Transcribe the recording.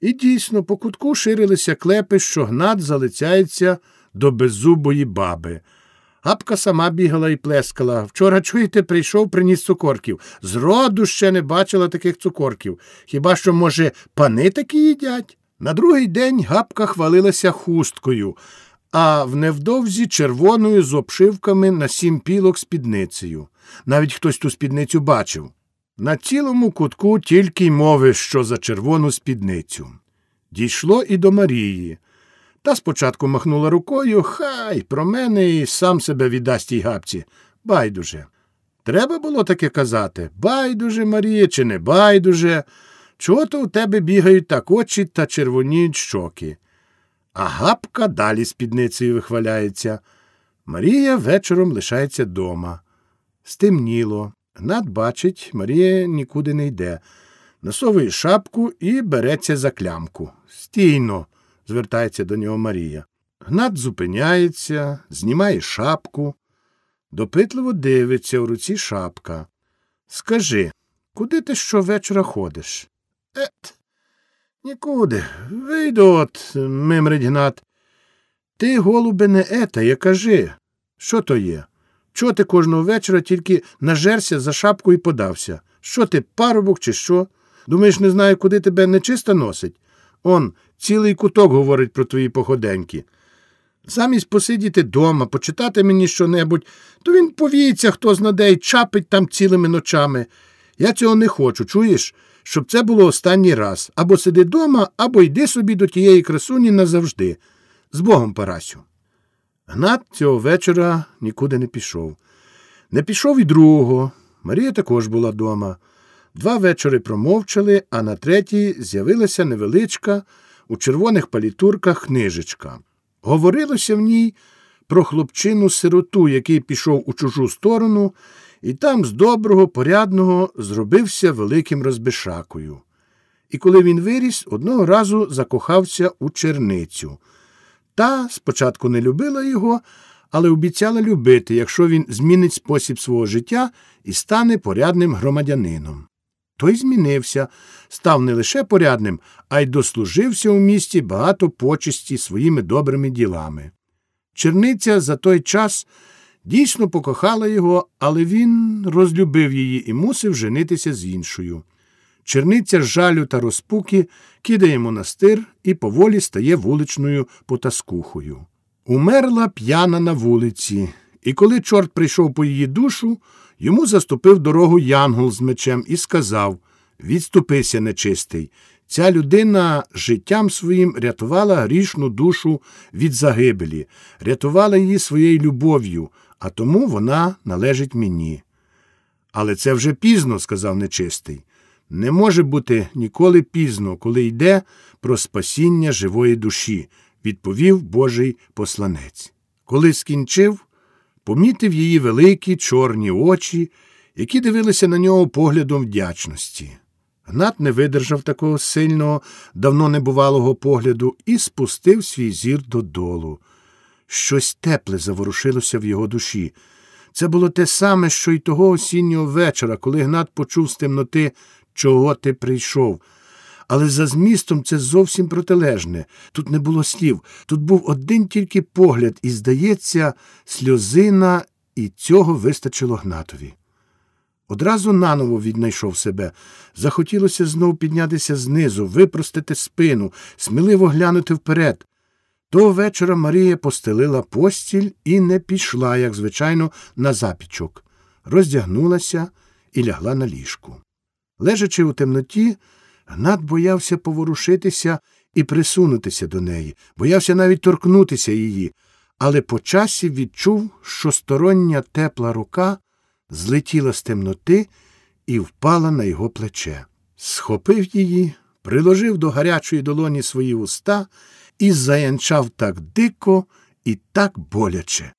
І дійсно, по кутку ширилися клепи, що гнат залицяється до беззубої баби. Гапка сама бігала і плескала. Вчора, чуєте, прийшов, приніс цукорків. Зроду ще не бачила таких цукорків. Хіба що, може, пани такі їдять? На другий день гапка хвалилася хусткою, а в невдовзі червоною з обшивками на сім пілок спідницею. Навіть хтось ту спідницю бачив. На цілому кутку тільки й мови, що за червону спідницю. Дійшло і до Марії. Та спочатку махнула рукою, хай про мене і сам себе віддасть тій гапці. Байдуже. Треба було таке казати байдуже, Марія, чи не байдуже. Чого то у тебе бігають так очі та червоніють щоки. А гапка далі спідницею вихваляється. Марія вечором лишається дома. Стемніло. Гнат бачить, Марія нікуди не йде. Насовує шапку і береться за клямку. Стійно, звертається до нього Марія. Гнат зупиняється, знімає шапку. Допитливо дивиться у руці шапка. Скажи, куди ти щовечора ходиш? Ет, нікуди. Вийду от, мимрить Гнат. Ти, голубе, не ета, я кажи. Що то є? Чого ти кожного вечора тільки нажерся за шапку і подався? Що ти, парубок, чи що? Думаєш, не знаю, куди тебе нечисто носить? Он, цілий куток говорить про твої походеньки. Замість посидіти дома, почитати мені щонебудь, то він повіється, хто знаде, і чапить там цілими ночами. Я цього не хочу, чуєш? Щоб це було останній раз. Або сиди дома, або йди собі до тієї красуні назавжди. З Богом, Парасю. Гнат цього вечора нікуди не пішов. Не пішов і другого. Марія також була дома. Два вечори промовчали, а на третій з'явилася невеличка у червоних палітурках книжечка. Говорилося в ній про хлопчину сироту, який пішов у чужу сторону, і там з доброго, порядного зробився великим розбишакою. І коли він виріс, одного разу закохався у черницю. Та спочатку не любила його, але обіцяла любити, якщо він змінить спосіб свого життя і стане порядним громадянином. Той змінився, став не лише порядним, а й дослужився у місті багато почесті своїми добрими ділами. Черниця за той час дійсно покохала його, але він розлюбив її і мусив женитися з іншою. Черниця жалю та розпуки кидає монастир і поволі стає вуличною потаскухою. Умерла п'яна на вулиці, і коли чорт прийшов по її душу, йому заступив дорогу Янгол з мечем і сказав Відступися, нечистий. Ця людина життям своїм рятувала грішну душу від загибелі, рятувала її своєю любов'ю, а тому вона належить мені. Але це вже пізно, сказав нечистий. Не може бути ніколи пізно, коли йде про спасіння живої душі, відповів Божий посланець. Коли скінчив, помітив її великі чорні очі, які дивилися на нього поглядом вдячності. Гнат не видержав такого сильного, давно небувалого погляду і спустив свій зір додолу. Щось тепле заворушилося в його душі. Це було те саме, що й того осіннього вечора, коли Гнат почув з темноти, чого ти прийшов. Але за змістом це зовсім протилежне. Тут не було слів, тут був один тільки погляд, і, здається, сльозина, і цього вистачило Гнатові. Одразу наново віднайшов себе. Захотілося знов піднятися знизу, випростити спину, сміливо глянути вперед. Того вечора Марія постелила постіль і не пішла, як звичайно, на запічок, роздягнулася і лягла на ліжку. Лежачи у темноті, Гнат боявся поворушитися і присунутися до неї, боявся навіть торкнутися її, але по часі відчув, що стороння тепла рука злетіла з темноти і впала на його плече. Схопив її, приложив до гарячої долоні свої уста і заянчав так дико і так боляче.